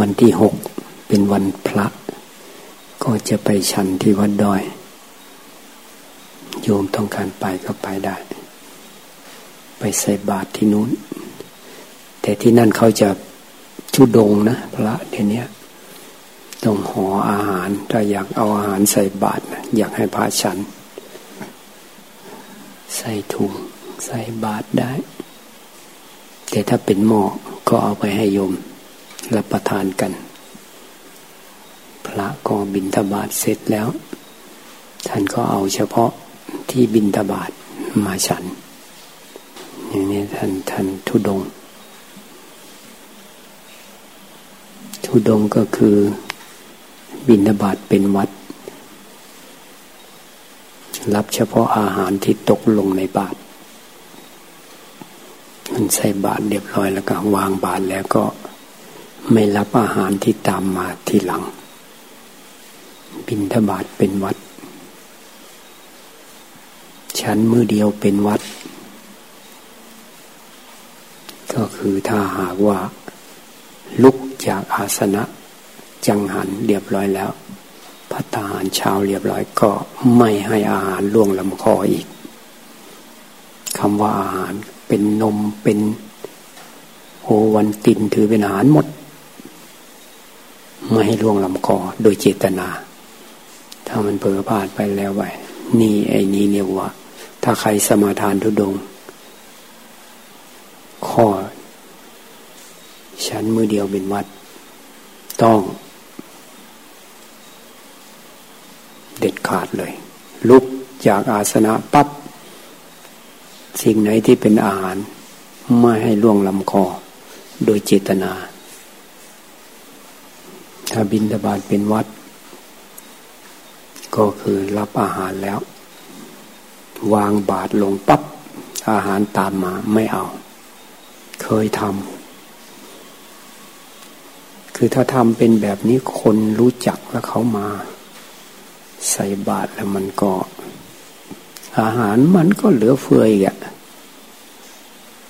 วันที่หกเป็นวันพระ ก็จะไปชันที่วัดดอย โยมต้องการไปก็ไปได้ ไปใส่บาตรที่นู้น แต่ที่นั่นเขาจะชุดงนะ พระเดี๋ยวนี้ต้องห่ออาหาร ถ้าอยากเอาอาหารใส่บาตรอยากให้พระฉัน ใส่ถุงใส่บาตรได้ แต่ถ้าเป็นหม้อก็เอาไปให้โยม รับประทานกัน พระก็บินทบาทเสร็จแล้ว ท่านก็เอาเฉพาะที่บินทบาทมาฉัน อย่างนี้ท่านท่านทุดง ทุดงก็คือบินทบาทเป็นวัด รับเฉพาะอาหารที่ตกลงในบาทมันใส่บาทเรียบร้อยแล้วก็วางบาทแล้วก็ ไม่รับอาหารที่ตามมาทีหลัง บินทบาทเป็นวัด ชั้นมือเดียวเป็นวัด ก็คือถ้าหากว่า ลุกจากอาสนะจังหันเรียบร้อยแล้วพัฒหารเช้าเรียบร้อยก็ไม่ให้อาหารล่วงลำคออีกคำว่าอาหารเป็นนมเป็นโอวันตินถือเป็นอาหารหมด ไม่ให้ล่วงลำคอโดยเจตนา ถ้ามันเผลอพลาดไปแล้วไว้นี่ไอ้นี้เรียกว่า ถ้าใครสมาทานทุดง ข้อฉันมือเดียวเป็นวัด ต้อง เด็ดขาดเลย ลุกจากอาสนะปับ๊บสิ่งไหนที่เป็นอาหาร ไม่ให้ล่วงลำคอ โดยเจตนา ถ้าบินตบาทเป็นวัด ก็คือรับอาหารแล้ว วางบาทลงปับ๊บอาหารตามมาไม่เอา เคยทำคือถ้าทำเป็นแบบนี้คนรู้จักแล้วเขามา ใส่บาตรแล้วมันก็ อาหารมันก็เหลือเฟืออีกอะ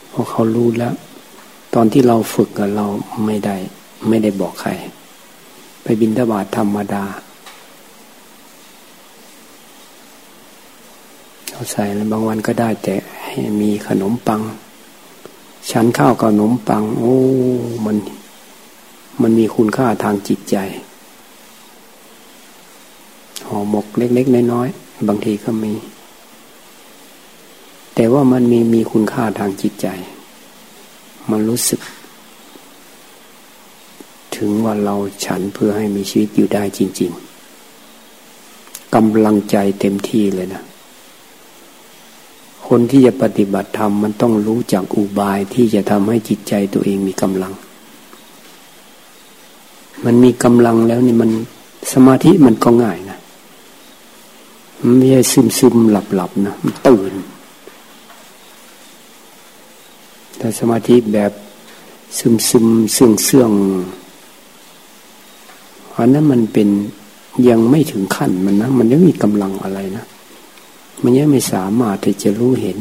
เพราะเขารู้แล้ว ตอนที่เราฝึกกับเราไม่ได้ ไม่ได้บอกใคร ไปบินทบาทธรรมดาเอาใส่แล้วบางวันก็ได้แต่ให้มีขนมปัง ชั้นข้าวกับขนมปัง โอ้มัน มันมีคุณค่าทางจิตใจห่อหมกเล็ก ๆ น้อยๆบางทีก็มี แต่ว่ามันมีมีคุณค่าทางจิตใจ มันรู้สึก ถึงว่าเราฉันเพื่อให้มีชีวิตอยู่ได้จริง ๆกำลังใจเต็มที่เลยนะ คนที่จะปฏิบัติธรรมมันต้องรู้จักอุบายที่จะทำให้จิตใจตัวเองมีกำลัง มันมีกำลังแล้วนี่มันสมาธิมันก็ง่ายนะมันไม่ใช่ซึมซึมหลับหลับนะมันตื่น แต่สมาธิแบบซึมซึมเสื่องเสื่อง ราะนั้นมันเป็นยังไม่ถึงขั้นมันนะ มันยังมีกำลังอะไรนะ มันยังไม่สามารถที่จะรู้เห็น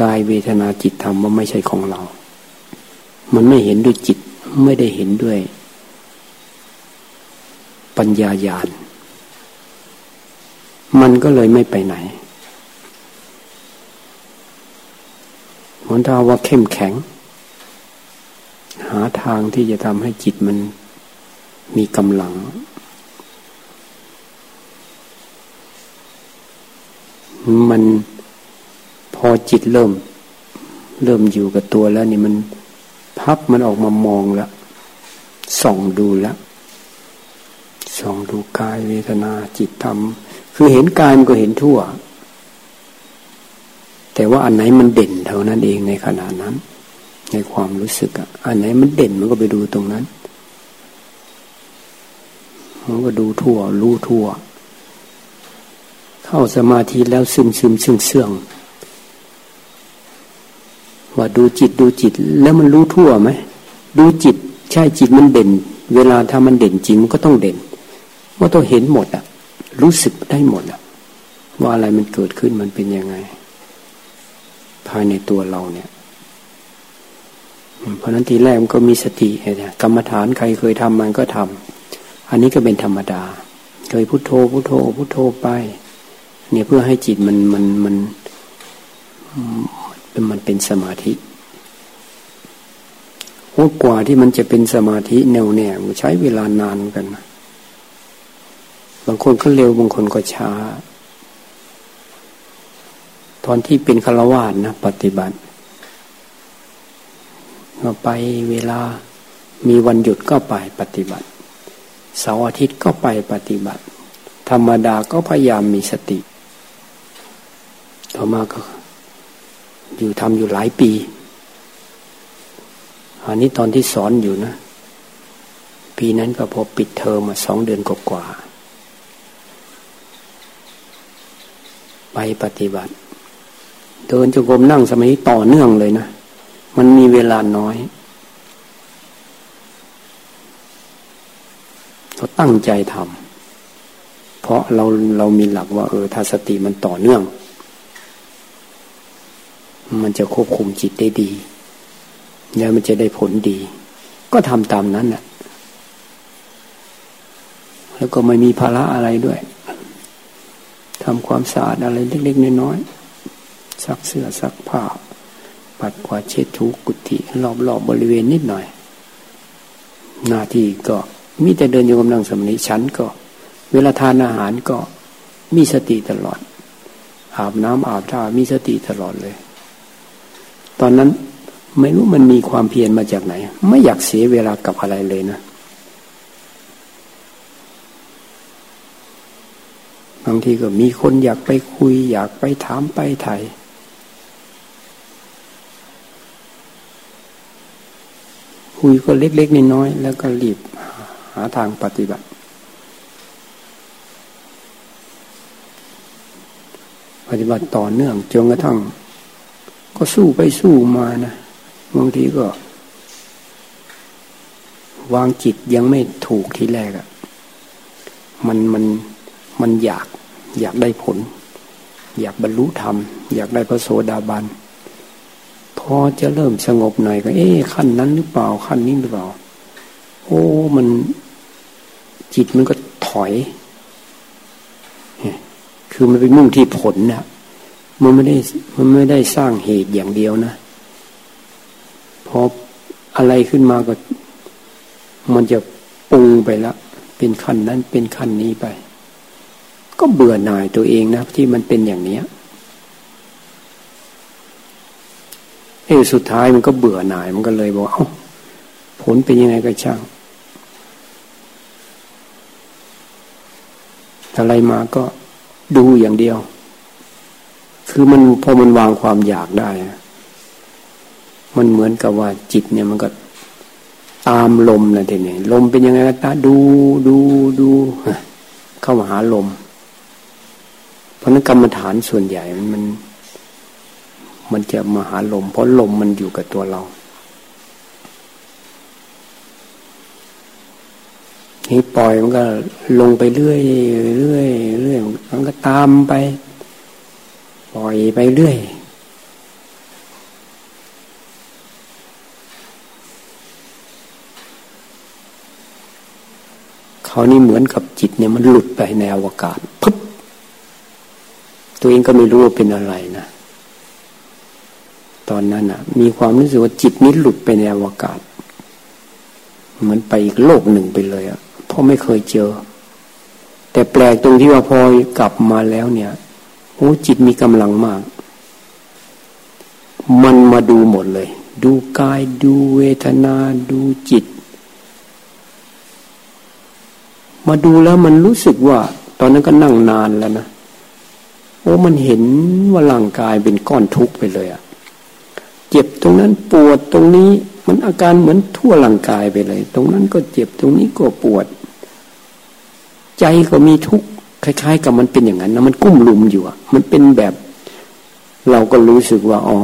กายเวทนาจิตธรรมว่าไม่ใช่ของเรา มันไม่เห็นด้วยจิต ไม่ได้เห็นด้วย ปัญญาญาณ มันก็เลยไม่ไปไหนหมนถ้าว่าเข้มแข็ง หาทางที่จะทำให้จิตมันมีกำลัง มันพอจิตเริ่ม เริ่มอยู่กับตัวแล้วนี่มันพับมันออกมามองล้วส่องดูล้วส่องดูกายเวทนาจิตธรรม คือเห็นกายมันก็เห็นทั่ว แต่ว่าอันไหนมันเด่นเท่านั้นเองในขณะนั้น ในความรู้สึกอะ อันไหนมันเด่นมันก็ไปดูตรงนั้น มันก็ดูทั่ว รู้ทั่ว เข้าสมาธิแล้วซึมซึมซึ่งเสื่องว่าดูจิตดูจิต แล้วมันรู้ทั่วไหมดูจิต ใช่จิตมันเด่น เวลาถ้ามันเด่นจริงมันก็ต้องเด่นว่าต้องเห็นหมดอะ รู้สึกได้หมดอะ ว่าอะไรมันเกิดขึ้นมันเป็นยังไง ภายในตัวเราเนี่ย เพราะนั้นทีแรกมันก็มีสติเนี่ยกรรมฐานใครเคยทำมันก็ทำอันนี้ก็เป็นธรรมดา เคยพุโทโธพุโทโธพุโทโธไป เนี่ยเพื่อให้จิตมันมันมันเป็นมันเป็นสมาธิโอ้กว่าที่มันจะเป็นสมาธิแน่วแน่มันใช้เวลานานกันนะบางคนก็เร็วบางคนก็ช้า ตอนที่เป็นฆราวาสนะ ปฏิบัติ ก็ไปเวลามีวันหยุดก็ไปปฏิบัติ เสาร์อาทิตย์ก็ไปปฏิบัติ ธรรมดาก็พยายามมีสติ ต่อมาก็ อยู่ทำอยู่หลายปี อันนี้ตอนที่สอนอยู่นะ ปีนั้นก็พอปิดเทอมมาสองเดือนกว่าไปปฏิบัติ เดินจงกรมนั่งสมัยต่อเนื่องเลยนะ มันมีเวลาน้อย เราตั้งใจทำเพราะเราเรามีหลักว่า เออถ้าสติมันต่อเนื่อง มันจะควบคุมจิตได้ดี แล้วมันจะได้ผลดี ก็ทำตามนั้นแหละแล้วก็ไม่มีภาระอะไรด้วยทำความสะอาดอะไรเล็กๆน้อยๆซักเสื้อซักผ้า ปัดกวาดเช็ดถูกุฏิรอบๆบบริเวณนิดหน่อย หน้าที่ก็มีแต่เดินโยกำลังสมนิฉันก็ เวลาทานอาหารก็มีสติตลอด อาบน้ำอาบท่ามีสติตลอดเลย ตอนนั้นไม่รู้มันมีความเพียรมาจากไหน ไม่อยากเสียเวลากับอะไรเลยนะบางทีก็มีคนอยากไปคุย อยากไปถามไปไถ่ คุยก็เล็กๆน้อยๆแล้วก็รีบหาทางปฏิบัติ ปฏิบัติต่อเนื่องจนกระทั่ง ก็สู้ไปสู้มานะบางทีก็ วางจิตยังไม่ถูกทีแรกอะ่ะ มันมันมันอยาก อยากได้ผล อยากบรรลุธรรม อยากได้พระโสดาบัน พอจะเริ่มสงบหน่อยก็ เอ๊ะขั้นนั้นหรือเปล่าขั้นนี้หรือเปล่า โอ้มันจิตมันก็ถอย คือมันไปมุ่งที่ผลนะมันไม่ได้มันไม่ได้สร้างเหตุอย่างเดียวนะพออะไรขึ้นมาก็ มันจะปรุงไปล้วเป็นขั้นนั้นเป็นขั้นนี้ไป ก็เบื่อหน่ายตัวเองนะที่มันเป็นอย่างเนี้ย เออสุดท้ายมันก็เบื่อหน่าย มันก็เลยบอกเอ้าผลเป็นยังไงก็ช่างอะไรมาก็ดูอย่างเดียว คือมันพอมันวางความอยากได้ มันเหมือนกับว่าจิตเนี่ยมันก็ตามลมนะทีนี้ลมเป็นยังไงก็ตาดูดูดูเข้ามาหาลม เพราะนั้นกรรมฐานส่วนใหญ่มันมัน มันจะมาหาลม เพราะลมมันอยู่กับตัวเรานี่ปล่อยมันก็ลงไปเรื่อยเรื่อยเรื่อยมันก็ตามไป ปล่อยไปเรื่อยเขานี่เหมือนกับจิตเนี่ยมันหลุดไปในอวกาศปุ๊บตัวเองก็ไม่รู้ว่าเป็นอะไรนะ ตอนนั้นอะ มีความรู้สึกว่าจิตนี้หลุดไปในอวกาศ เหมือนไปอีกโลกหนึ่งไปเลยอะเพราะไม่เคยเจอ แต่แปลกตรงที่ว่าพอกลับมาแล้วเนี่ยโอ้จิตมีกำลังมาก มันมาดูหมดเลย ดูกายดูเวทนาดูจิต มาดูแล้วมันรู้สึกว่า ตอนนั้นก็นั่งนานแล้วนะโอ้มันเห็นว่าร่างกายเป็นก้อนทุกข์ไปเลยอะ เจ็บตรงนั้นปวดตรงนี้มันอาการเหมือนทั่วร่างกายไปเลย ตรงนั้นก็เจ็บตรงนี้ก็ปวด ใจก็มีทุกข์คล้าย ๆ กับมันเป็นอย่างนั้นนะมันกุ้มลุมอยู่อะมันเป็นแบบ เราก็รู้สึกว่า อ๋อ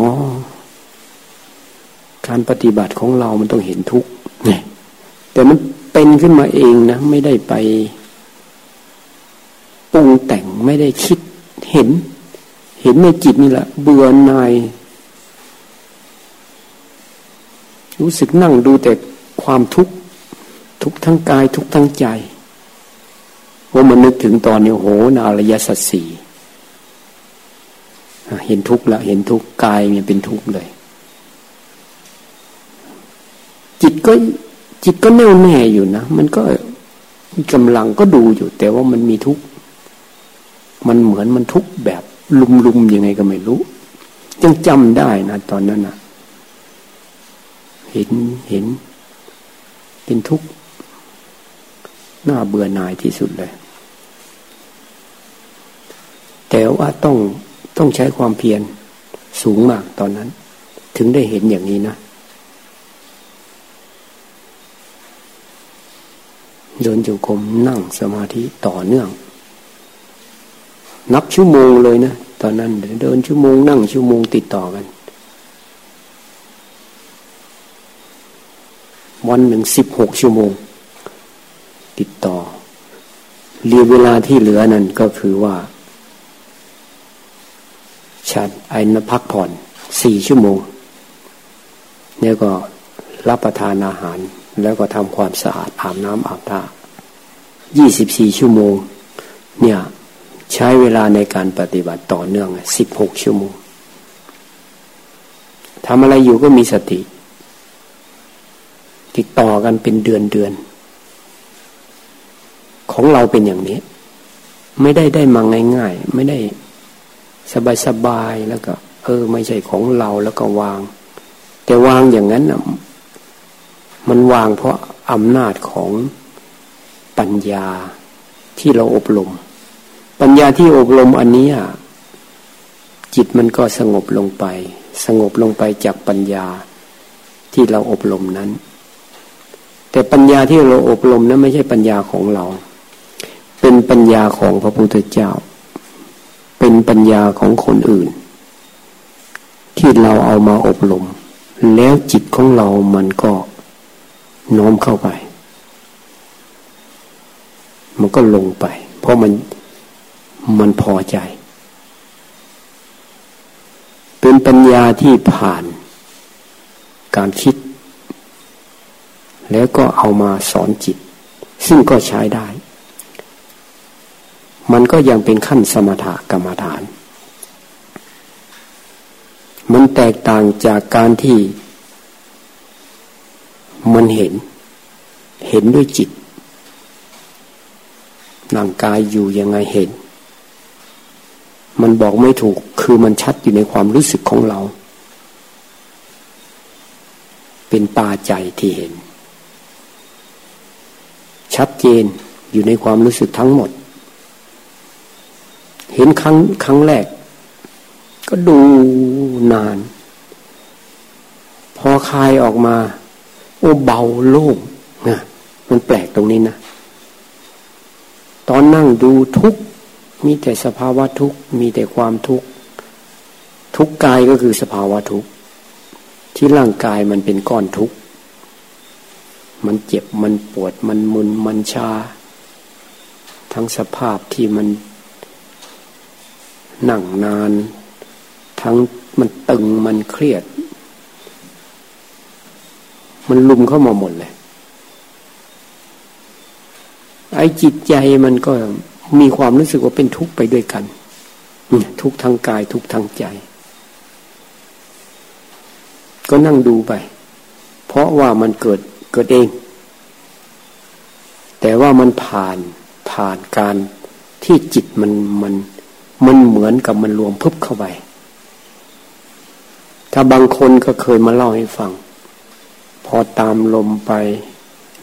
การปฏิบัติของเรามันต้องเห็นทุกข์เนี่ยแต่มันเป็นขึ้นมาเองนะไม่ได้ไปปรุงแต่งไม่ได้คิดเห็น เห็นในจิตนี่แหละเบื่อหน่าย รู้สึกนั่งดูแต่ความทุกข์ทุกทั้งกายทุกทั้งใจว่ามันนึกถึงตอนนี้โหนาริยสัจสี่เห็นทุกข์ละเห็นทุกข์กายมันเป็นทุกข์เลย จิตก็จิตก็แน่วแน่อยู่นะ มันก็มีกำลังก็ดูอยู่ แต่ว่ามันมีทุกข์มันเหมือนมันทุกข์แบบลุมๆยังไงก็ไม่รู้ยังจำได้นะตอนนั้นนะ เห็นเห็น เป็นทุกข์น่าเบื่อหน่ายที่สุดเลย แต่ว่าต้องต้องใช้ความเพียรสูงมากตอนนั้น ถึงได้เห็นอย่างนี้นะ เดินจงกรมนั่งสมาธิต่อเนื่อง นับชั่วโมงเลยนะ ตอนนั้นเดินชั่วโมงนั่งชั่วโมงติดต่อกัน วันหนึ่งสิบหกชั่วโมง ติดต่อเรียเวลาที่เหลือนั่นก็คือว่าชันไอ้นพักผ่อนสี่ชั่วโมง เนี่ยก็รับประทานอาหาร แล้วก็ทำความสะอาดอาบน้ำอาบท่ายี่สิบสี่ชั่วโมง เนี่ยใช้เวลาในการปฏิบัติต่อเนื่องสิบหกชั่วโมงทำอะไรอยู่ก็มีสติ ติดต่อกันเป็นเดือนเดือน ของเราเป็นอย่างนี้ ไม่ได้ได้มาง่าย ๆ ไม่ได้สบายๆแล้วก็ เออ ไม่ใช่ของเราแล้วก็วาง แต่วางอย่างนั้นอะมันวางเพราะอำนาจของปัญญาที่เราอบรม ปัญญาที่อบรมอันนี้จิตมันก็สงบลงไป สงบลงไปจากปัญญาที่เราอบรมนั้น แต่ปัญญาที่เราอบรมนั้นไม่ใช่ปัญญาของเรา เป็นปัญญาของพระพุทธเจ้า เป็นปัญญาของคนอื่น ที่เราเอามาอบรม แล้วจิตของเรามันก็โน้มเข้าไป มันก็ลงไป เพราะมันมันพอใจ เป็นปัญญาที่ผ่านการคิด แล้วก็เอามาสอนจิต ซึ่งก็ใช้ได้ มันก็ยังเป็นขั้นสมถกรรมฐาน มันแตกต่างจากการที่มันเห็น เห็นด้วยจิตร่างกายอยู่ยังไงเห็น มันบอกไม่ถูกคือมันชัดอยู่ในความรู้สึกของเรา เป็นปาใจที่เห็น ชัดเจนอยู่ในความรู้สึกทั้งหมด เห็นครั้งครั้งแรก ก็ดูนาน พอคลายออกมา โอ้เบาโล่งนะมันแปลกตรงนี้นะ ตอนนั่งดูทุกมีแต่สภาวะทุกมีแต่ความทุกข์ทุกกายก็คือสภาวะทุกที่ร่างกายมันเป็นก้อนทุกข์ มันเจ็บมันปวดมันมึนมันชา ทั้งสภาพที่มันนั่งนาน ทั้งมันตึงมันเครียด มันลุมเข้ามาหมดเลยไอ้จิตใจมันก็มีความรู้สึกว่าเป็นทุกข์ไปด้วยกัน ทุกทางกายทุกทางใจ ก็นั่งดูไป เพราะว่ามันเกิด เกิดเอง แต่ว่ามันผ่านผ่านการที่จิตมันมันมันเหมือนกับมันรวมพึบเข้าไป ถ้าบางคนก็เคยมาเล่าให้ฟัง พอตามลมไป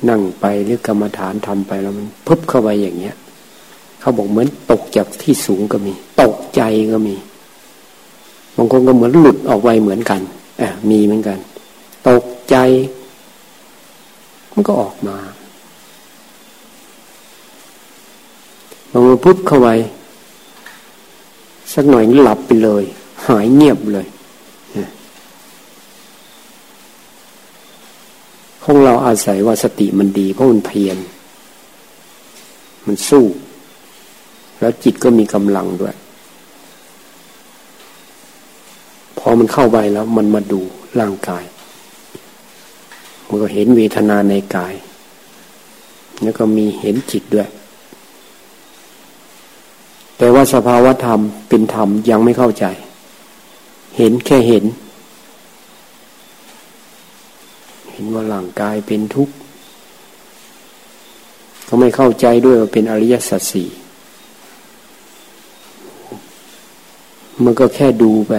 นั่งไปหรือกรรมฐานทำไปแล้วมันพึบเข้าไปอย่างเงี้ย เขาบอกเหมือนตกจากที่สูงก็มี ตกใจก็มี บางคนก็เหมือนหลุดออกไปเหมือนกันอะมีเหมือนกัน ตกใจ มันก็ออกมาบางคนพุบเข้าไปสักหน่อยหลับไปเลย หายเงียบเลยของเราอาศัยว่าสติมันดีเพราะมันเพียรมันสู้ แล้วจิตก็มีกำลังด้วย พอมันเข้าไปแล้ว มันมาดูร่างกาย มันก็เห็นเวทนาในกาย แล้วก็มีเห็นจิตด้วย แต่ว่าสภาวธรรมเป็นธรรมยังไม่เข้าใจ เห็นแค่เห็น เห็นว่าร่างกายเป็นทุกข์เขาไม่เข้าใจด้วยว่าเป็นอริยสัจสี่มันก็แค่ดูไป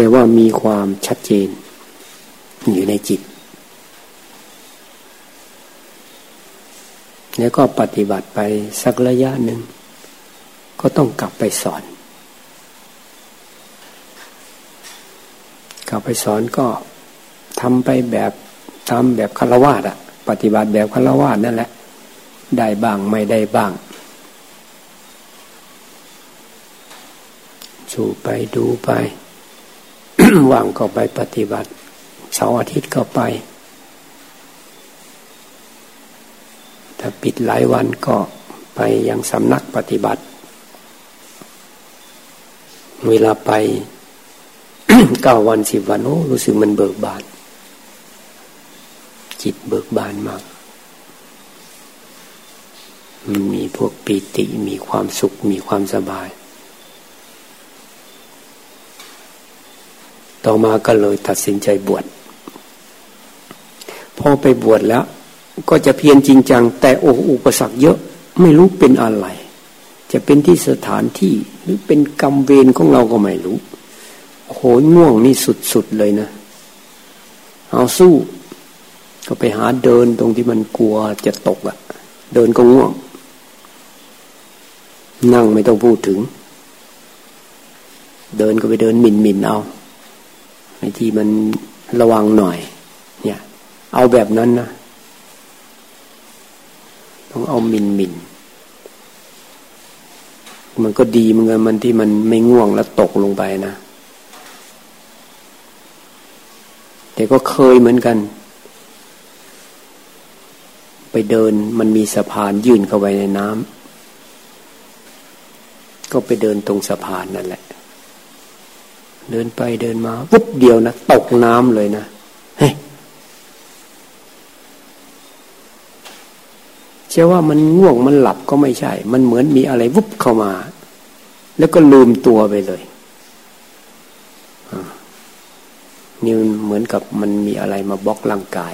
แต่ว่ามีความชัดเจน อยู่ในจิต แล้วก็ปฏิบัติไปสักระยะหนึ่ง ก็ต้องกลับไปสอน กลับไปสอนก็ทำไปแบบทำแบบคารวาสอะปฏิบัติแบบคารวาสนั่นแหละ ได้บ้างไม่ได้บ้างสู่ไปดูไป ว่างก็ไปปฏิบัติเสาร์อาทิตย์ก็ไปถ้าปิดหลายวันก็ไปยังสำนักปฏิบัติ เวลาไปเก้าวันสิบวันโอ้รู้สึกมันเบิกบาน จิตเบิกบานมากมันมีพวกปีติมีความสุขมีความสบาย ต่อมาก็เลยตัดสินใจบวชพอไปบวชแล้ว ก็จะเพียรจริงจัง แต่โอ้อุปสรรคเยอะไม่รู้เป็นอะไร จะเป็นที่สถานที่หรือเป็นกรรมเวรของเราก็ไม่รู้โหง่วงนี่สุดๆเลยนะ เอาสู้ ก็ไปหาเดินตรงที่มันกลัวจะตกอะ่ะ เดินก็ง่วง นั่งไม่ต้องพูดถึง เดินก็ไปเดินหมินหมินเอา ไอ้ที่มันระวังหน่อย เนี่ย เอาแบบนั้นนะต้องเอามินมินมันก็ดีเหมือนกันมันที่มันไม่ง่วงแล้วตกลงไปนะแต่ก็เคยเหมือนกัน ไปเดินมันมีสะพานยื่นเข้าไปในน้ำก็ไปเดินตรงสะพานนั่นแหละ เดินไปเดินมาวุบเดียวนะตกน้ำเลยนะเฮ้ยเชื่อว่ามันง่วงมันหลับก็ไม่ใช่ มันเหมือนมีอะไรวุบเข้ามา แล้วก็ลืมตัวไปเลยนี่เหมือนกับมันมีอะไรมาบล็อกร่างกาย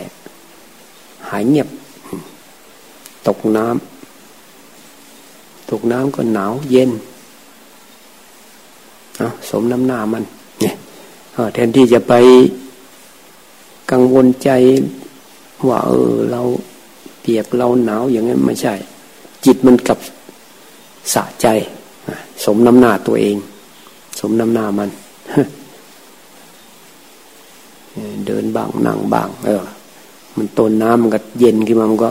หายเงียบ ตกน้ำตกน้ำก็หนาวเย็นสมน้ำหน้ามัน แทนที่จะไปกังวลใจว่าเออเราเปียกเราหนาวอย่างนั้นไม่ใช่ จิตมันกับสะใจ สมน้ำหน้าตัวเอง สมน้ำหน้ามัน เดินบ้างนั่งบ้าง เออ มันต้นน้ำมันก็เย็นขึ้นมามันก็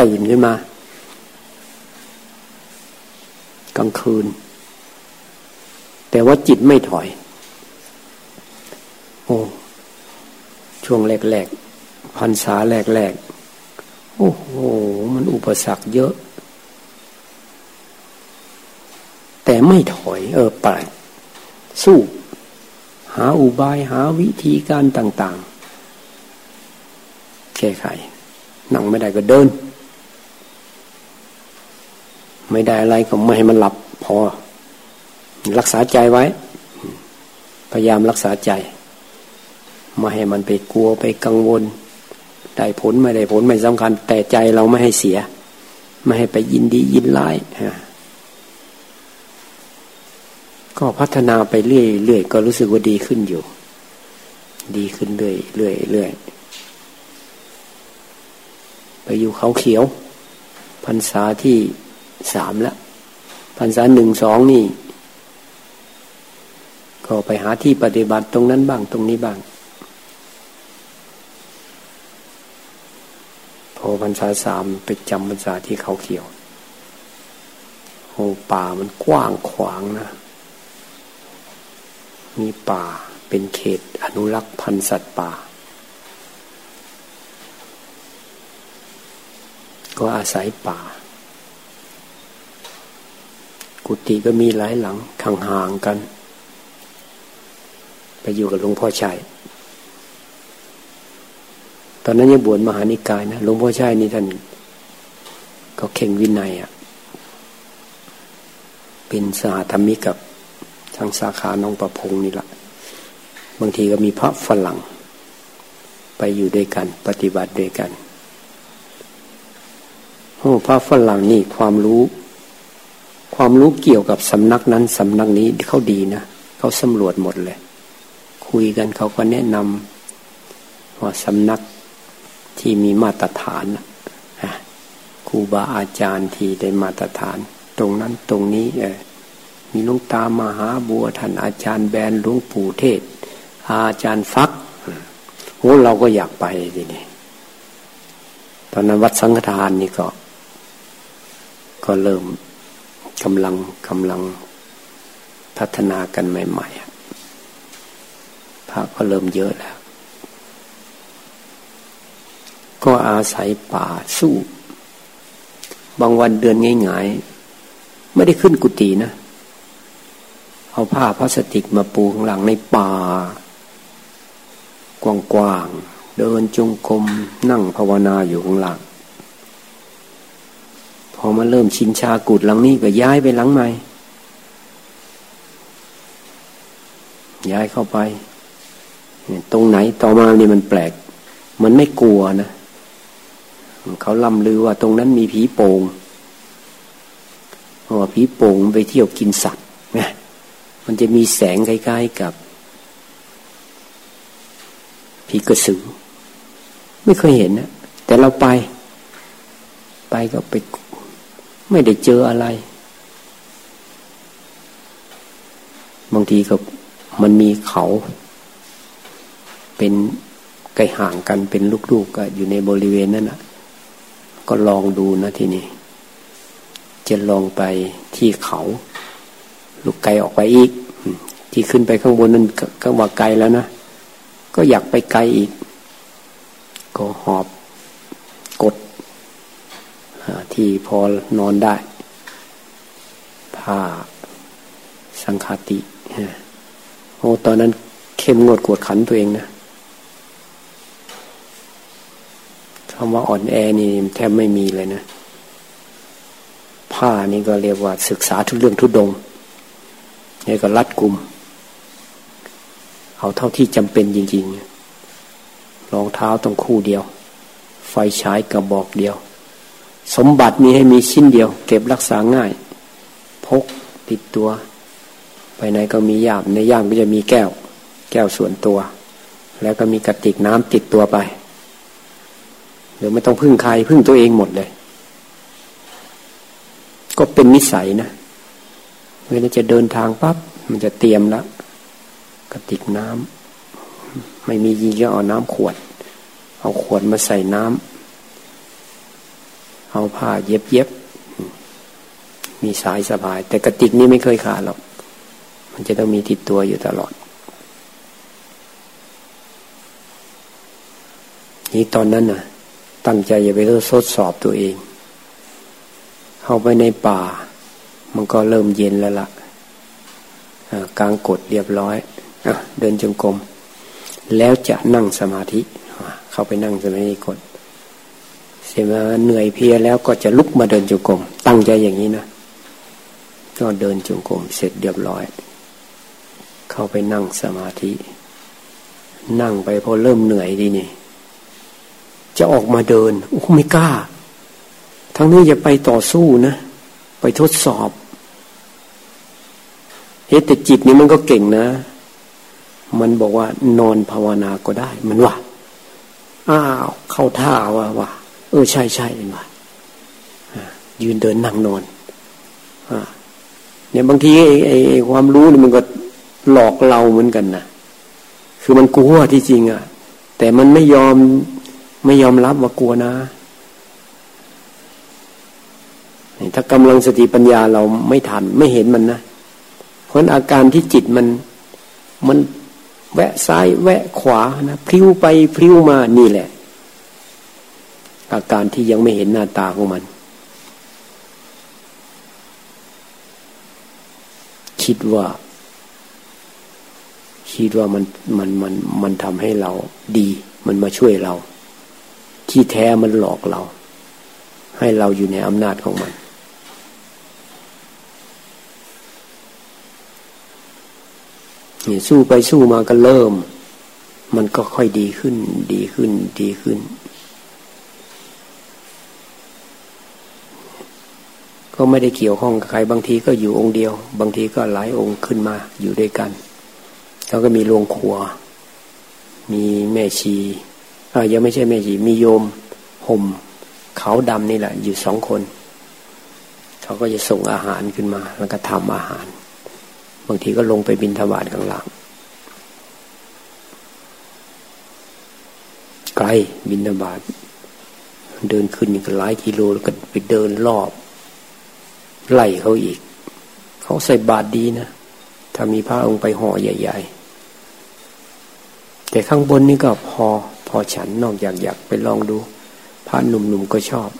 ตื่นขึ้นมา กลางคืน แต่ว่าจิตไม่ถอย อ้ช่วงแรกๆพันษาแรกๆโอ้โหมันอุปสรรคเยอะ แต่ไม่ถอยเออไปสู้ หาอุบายหาวิธีการต่าง ๆ แก้ไขนั่งไม่ได้ก็เดิน ไม่ได้อะไรก็ไม่ให้มันหลับพอ รักษาใจไว้ พยายามรักษาใจ ไม่ให้มันไปกลัวไปกังวล ได้ผลไม่ได้ผลไม่สำคัญ แต่ใจเราไม่ให้เสีย ไม่ให้ไปยินดียินร้ายก็พัฒนาไปเรื่อยๆก็รู้สึกว่าดีขึ้นอยู่ ดีขึ้นเรื่อยเรื่อยเรื่อยไปอยู่เขาเขียวพรรษาที่สามแล้วพรรษาหนึ่งสองนี่ ก็ไปหาที่ปฏิบัติตรงนั้นบ้างตรงนี้บ้าง พอพรรษาสามไปจำพรรษาที่เขาเขียวโอ้ป่ามันกว้างขวางนะ มีป่าเป็นเขตอนุรักษ์พันธุ์สัตว์ป่า ก็อาศัยป่า กุฏิก็มีหลายหลังห่างๆกัน ไปอยู่กับหลวงพ่อชัย ตอนนั้นยังบวชมหานิกายนะหลวงพ่อชัยนี่ท่านก็เข่งวินัยอะ่ะ เป็นสหธรรมิกกับทางสาขาน้องประพงนี่แหละบางทีก็มีพระฝรั่ง ไปอยู่ด้วยกัน ปฏิบัติด้วยกันโอ้พระฝรั่งนี่ความรู้ ความรู้เกี่ยวกับสำนักนั้นสำนักนี้เขาดีนะเขาสำรวจหมดเลย คุยกันเขาก็แนะนำว่าสำนัก ที่มีมาตรฐานครูบาอาจารย์ที่ได้มาตรฐาน ตรงนั้นตรงนี้มีลุงตามหาบัวท่านอาจารย์แบนหลวงปู่เทศ อาจารย์ฟักโอ้เราก็อยากไปทีนี้ตอนนั้นวัดสังฆทานนี่ก็ ก็เริ่มกำลังกำลังพัฒนากันใหม่ ๆพระก็เริ่มเยอะแล้ว ก็อาศัยป่าสู้ บางวันเดือนง่ายๆ ไม่ได้ขึ้นกุฏินะ เอาผ้าพลาสติกมาปูข้างหลังในป่า กว้างๆ เดินจงกรมนั่งภาวนาอยู่ข้างหลัง พอมาเริ่มชินชากุดหลังนี้ก็ย้ายไปหลังใหม่ ย้ายเข้าไป ตรงไหนต่อมานี่มันแปลก มันไม่กลัวนะ เขาล่ำลือว่าตรงนั้นมีผีโป่งเพราะว่าผีโป่งไปเที่ยวกินสัตว์นะมันจะมีแสงคล้ๆกับผีกระสือ ไม่เคยเห็นนะแต่เราไป ไปก็ไป ไม่ได้เจออะไร บางทีก็มันมีเขา เป็นไกลห่างกันเป็นลูกๆก็อยู่ในบริเวณนั้นนะ ก็ลองดูนะทีนี้จะลองไปที่เขาลูกไกลออกไปอีก ที่ขึ้นไปข้างบนนั้นก็ว่าไกลแล้วนะ ก็อยากไปไกลอีก ก็หอบกดที่พอนอนได้ผ้าสังคาติโอ้ตอนนั้นเข้มงวดกวดขันตัวเองนะ คำว่าอ่อนแอนี่แทบไม่มีเลยนะผ้านี่ก็เรียกว่าศึกษาทุกเรื่องทุกดงนี่ก็รัดกลุ่ม เอาเท่าที่จำเป็นจริงๆรองเท้าต้องคู่เดียว ไฟฉายกระบอกเดียว สมบัติมีให้มีชิ้นเดียว เก็บรักษาง่าย พกติดตัว ไปไหนก็มียามในย่ามก็จะมีแก้ว แก้วส่วนตัว แล้วก็มีกระติกน้ำติดตัวไป เดี๋ยวไม่ต้องพึ่งใครพึ่งตัวเองหมดเลย ก็เป็นนิสัยนะเวลาจะเดินทางปั๊บมันจะเตรียมแล้วกระติกน้ำไม่มียิงก็เอาน้ำขวด เอาขวดมาใส่น้ำเอาผ้าเย็บเย็บมีสายสบาย แต่กระติกนี้ไม่เคยขาดหรอกมันจะต้องมีติดตัวอยู่ตลอด นี่ตอนนั้นน่ะ ตั้งใจอย่าไปทดสอบตัวเอง เข้าไปในป่า มันก็เริ่มเย็นแล้วละ่ะกลางกดเรียบร้อยอเดินจงกรมแล้วจะนั่งสมาธิ เข้าไปนั่งสมาธิกดเสร็จมาเหนื่อยเพียแล้วก็จะลุกมาเดินจงกรมตั้งใจอย่างนี้นะก็เดินจงกรมเสร็จเรียบร้อย เข้าไปนั่งสมาธิ นั่งไปพอเริ่มเหนื่อยดีนี่ จะออกมาเดินโอ้ไม่กล้า ทั้งนี้จะไปต่อสู้นะ ไปทดสอบเฮ้แต่จิตนี่มันก็เก่งนะ มันบอกว่านอนภาวนาก็ได้ มันว่าอ้าวเข้าท่าว่าว่าเออใช่ใช่เห็นว่ายืนเดินนั่งนอนเนี่ยบางทีไอ้ไอ้ความรู้นี่มันก็หลอกเราเหมือนกันนะคือมันกลัวที่จริงอะ่ะ แต่มันไม่ยอม ไม่ยอมรับว่ากลัวนะถ้ากำลังสติปัญญาเราไม่ทันไม่เห็นมันนะเพราะอาการที่จิตมันมันแวะซ้ายแวะขวานะพลิ้วไปพลิ้วมานี่แหละ อาการที่ยังไม่เห็นหน้าตาของมัน คิดว่า คิดว่ามันมันมันมันทำให้เราดี มันมาช่วยเรา ที่แท้มันหลอกเรา ให้เราอยู่ในอำนาจของมัน เนี่ยสู้ไปสู้มาก็เริ่ม มันก็ค่อยดีขึ้น ดีขึ้น ดีขึ้น ก็ไม่ได้เกี่ยวข้องกับใครบางทีก็อยู่องค์เดียว บางทีก็หลายองค์ขึ้นมาอยู่ด้วยกัน แล้วก็มีโรงครัว มีแม่ชี ยังไม่ใช่แม่ชีมีโยมห่มขาวดำนี่แหละ อยู่สองคน เขาก็จะส่งอาหารขึ้นมา แล้วก็ทำอาหาร บางทีก็ลงไปบินทบาทข้างหลังไกลบินทบาทเดินขึ้นอีกหลายกิโลแล้วก็ไปเดินรอบ ไล่เขาอีก เขาใส่บาตรดีนะถ้ามีพระองค์ไปห่อใหญ่ ๆ แต่ข้างบนนี่ก็พอ พอฉันนอกจากอยากไปลองดูพระหนุ่มๆก็ชอบ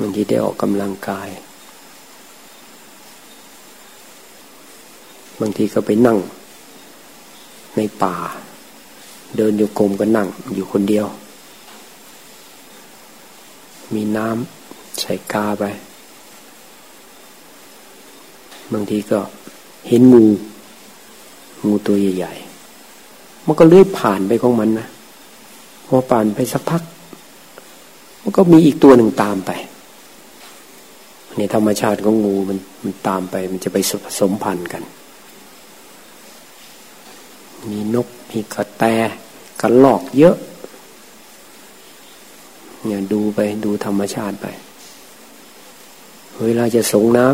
บางทีได้ออกกำลังกาย บางทีก็ไปนั่ง ในป่า เดินอยู่กรมก็นั่งอยู่คนเดียว มีน้ำใส่กาไป บางทีก็เห็นงูงูตัวใหญ่ๆมันก็เลื้อยผ่านไปของมันนะ พอผ่านไปสักพักมันก็มีอีกตัวหนึ่งตามไปในธรรมชาติของงูมันมันตามไป มันจะไปผสมพันธุ์กัน มีนกมีกระแตกระลอกเยอะเนี่ยดูไปดูธรรมชาติไป เวลาจะสงน้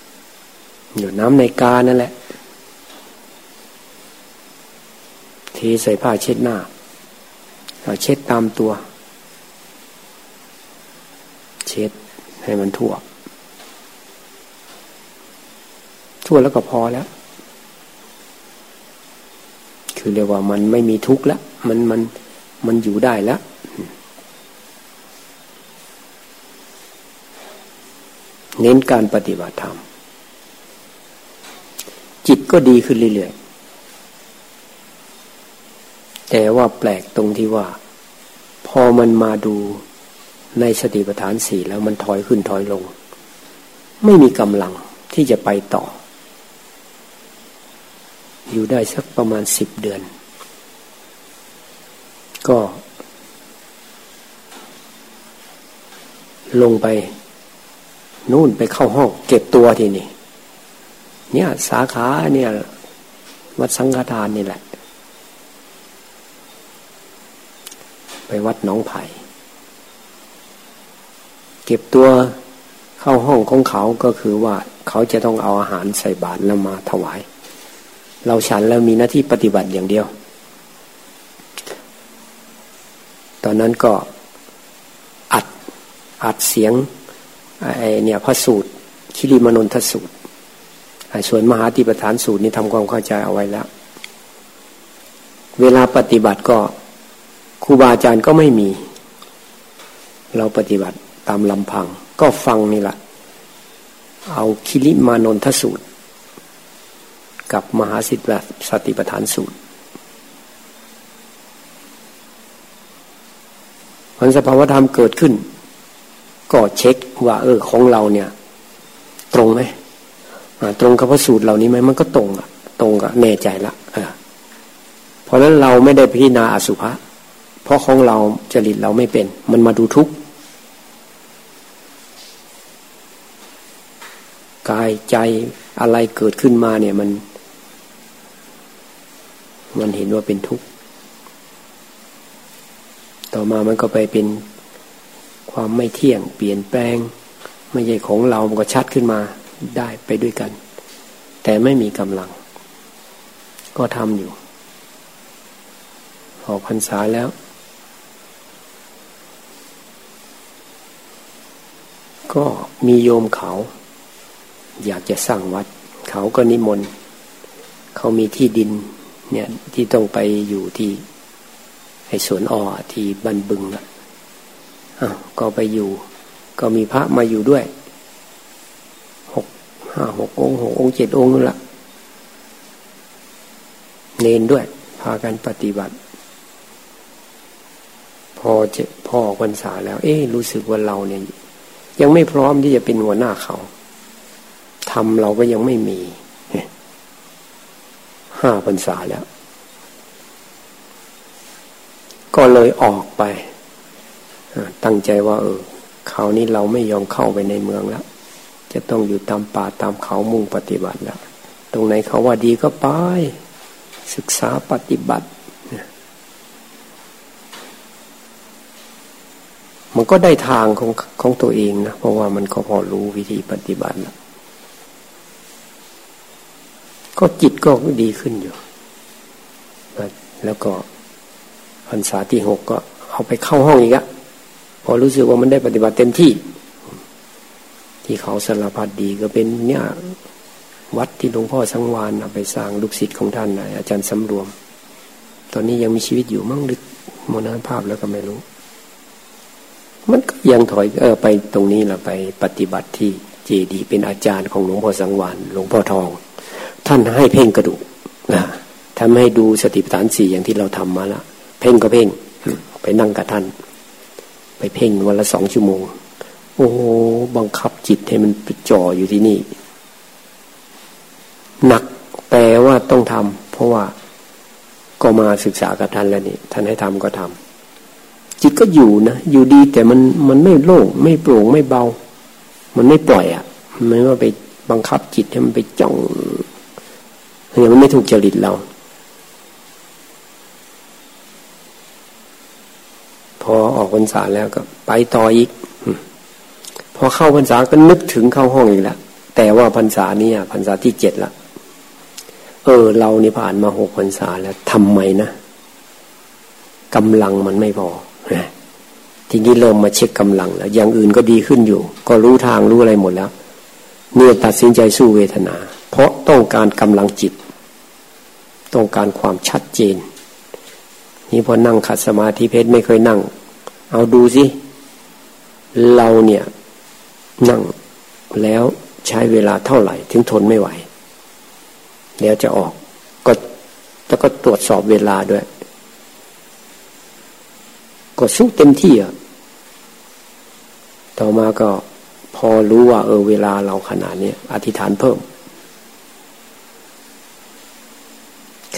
ำอยู่น้ำในกานั่นแหละทใส่ผ้าเช็ดหน้า เราเช็ดตามตัว เช็ดให้มันทั่ว ทั่วแล้วก็พอแล้ว คือเรียกว่ามันไม่มีทุกข์แล้วมันมันมันอยู่ได้แล้วเน้นการปฏิบัติธรรม จิตก็ดีขึ้นเรื่อย แต่ว่าแปลกตรงที่ว่า พอมันมาดูในสติปัฏฐานสี่แล้วมันถอยขึ้นถอยลง ไม่มีกำลังที่จะไปต่อ อยู่ได้สักประมาณสิบเดือน ก็ ลงไป นู่นไปเข้าห้องเก็บตัวทีนี่เนี่ย สาขาเนี่ยวัดสังฆทานนี่แหละ ไปวัดน้องไผ่เก็บตัวเข้าห้องของเขาก็คือว่าเขาจะต้องเอาอาหารใส่บาตรแล้วมาถวาย เราฉันแล้วมีหน้าที่ปฏิบัติอย่างเดียว ตอนนั้นก็อัดอัดเสียงไอเนี่ยพระสูตรคิริมนนทสูตรส่วนมหาติปฐานสูตรนี่ทำความเข้าใจเอาไว้แล้ว เวลาปฏิบัติก็ รูบาอาจารย์ก็ไม่มี เราปฏิบัติตามลำพัง ก็ฟังนี่แหละ เอาคิริมานนทสูตร กับมหาสิทธิสติปัฏฐานสูตรมันสภาวธรรมเกิดขึ้น ก็เช็คว่า เออของเราเนี่ย ตรงไหมตรงกับพระสูตรเหล่านี้ไหมมันก็ตรงอะตรงกับแน่ใจละเพราะนั้นเราไม่ได้พิจารณาอสุภะ ราะของเราจริตเราไม่เป็น มันมาดูทุกข์กายใจอะไรเกิดขึ้นมาเนี่ยมัน มันเห็นว่าเป็นทุกข์ ต่อมามันก็ไปเป็นความไม่เที่ยง เปลี่ยนแปลง ไม่ใช่ของเรา มันก็ชัดขึ้นมาได้ไปด้วยกัน แต่ไม่มีกำลัง ก็ทำอยู่ออกพรรษาแล้ว ก็มีโยมเขา อยากจะสร้างวัด เขาก็นิมนต์เขามีที่ดิน เนี่ยที่ต้องไปอยู่ที่ไอ้สวนอ่อที่บันบึงอะก็ไปอยู่ ก็มีพระมาอยู่ด้วยหกห้าหกองหกองเจ็ดองนั่นละเนนด้วย พากันปฏิบัติ พอจะพอพรรษาแล้ว เอ๊รู้สึกว่าเราเนี่ย ยังไม่พร้อมที่จะเป็นหัวหน้าเขาทำเราก็ยังไม่มีห้าพรรษาแล้ว ก็เลยออกไป ตั้งใจว่า เออคราวนี้เราไม่ยอมเข้าไปในเมืองแล้ว จะต้องอยู่ตามป่าตามเขามุ่งปฏิบัติแล้ว ตรงไหนเขาว่าดีก็ไป ศึกษาปฏิบัติ มันก็ได้ทางของของตัวเองนะเพราะว่ามันก็พอรู้วิธีปฏิบัติแล้วก็จิตก็ดีขึ้นอยู่ แล้วก็พรรษาที่หกก็เอาไปเข้าห้องอีกอะพอรู้สึกว่ามันได้ปฏิบัติเต็มที่ ที่เขาสารพัดดีก็เป็นเนี่ยวัดที่หลวงพ่อสังวานไปสร้างลูกศิษย์ของท่านอาจารย์สำรวม ตอนนี้ยังมีชีวิตอยู่มั่งหรือมรณภาพแล้วก็ไม่รู้ มันก็ยังถอยเออไปตรงนี้แหละไปปฏิบัติที่เจดีเป็นอาจารย์ของหลวงพ่อสังวานหลวงพ่อทอง ท่านให้เพ่งกระดูกนะทำให้ดูสติปัฏฐานสี่อย่างที่เราทำมาละเพ่งก็เพ่ง ไปนั่งกับท่าน ไปเพ่งวันละสองชั่วโมง โอ้บังคับจิตให้มันจ่ออยู่ที่นี่หนักแต่ว่าต้องทำเพราะว่าก็มาศึกษากับท่านแล้วนี่ท่านให้ทำก็ทำ จิตก็อยู่นะอยู่ดีแต่มันมันไม่โล่งไม่โปร่งไม่เบา มันไม่ปล่อยอะ่ะไม่ว่าไปบังคับจิตให้มันไปจ้องเนี่ยมันไม่ถูกจริตเรา พอออกพรรษาแล้วก็ ไปต่ออีกพอเข้าพรรษาก็นึกถึงเข้าห้องอีกแล้วแต่ว่าพรรษานี้พรรษาที่เจ็ดละเออ เรานี่ผ่านมาหกพรรษาแล้วทำไมนะกำลังมันไม่พอ ทีนี้เริ่มมาเช็คกำลังแล้ว อย่างอื่นก็ดีขึ้นอยู่ ก็รู้ทางรู้อะไรหมดแล้วเนี่ยตัดสินใจสู้เวทนา เพราะต้องการกำลังจิต ต้องการความชัดเจน นี่พอนั่งขัดสมาธิเพชรไม่เคยนั่ง เอาดูสิ เราเนี่ยนั่งแล้วใช้เวลาเท่าไหร่ ถึงทนไม่ไหวเดี๋ยวจะออกก็แล้วก็ตรวจสอบเวลาด้วย ก็สู้เต็มที่อะต่อมาก็พอรู้ว่า เออเวลาเราขนาดนี้อธิษฐานเพิ่ม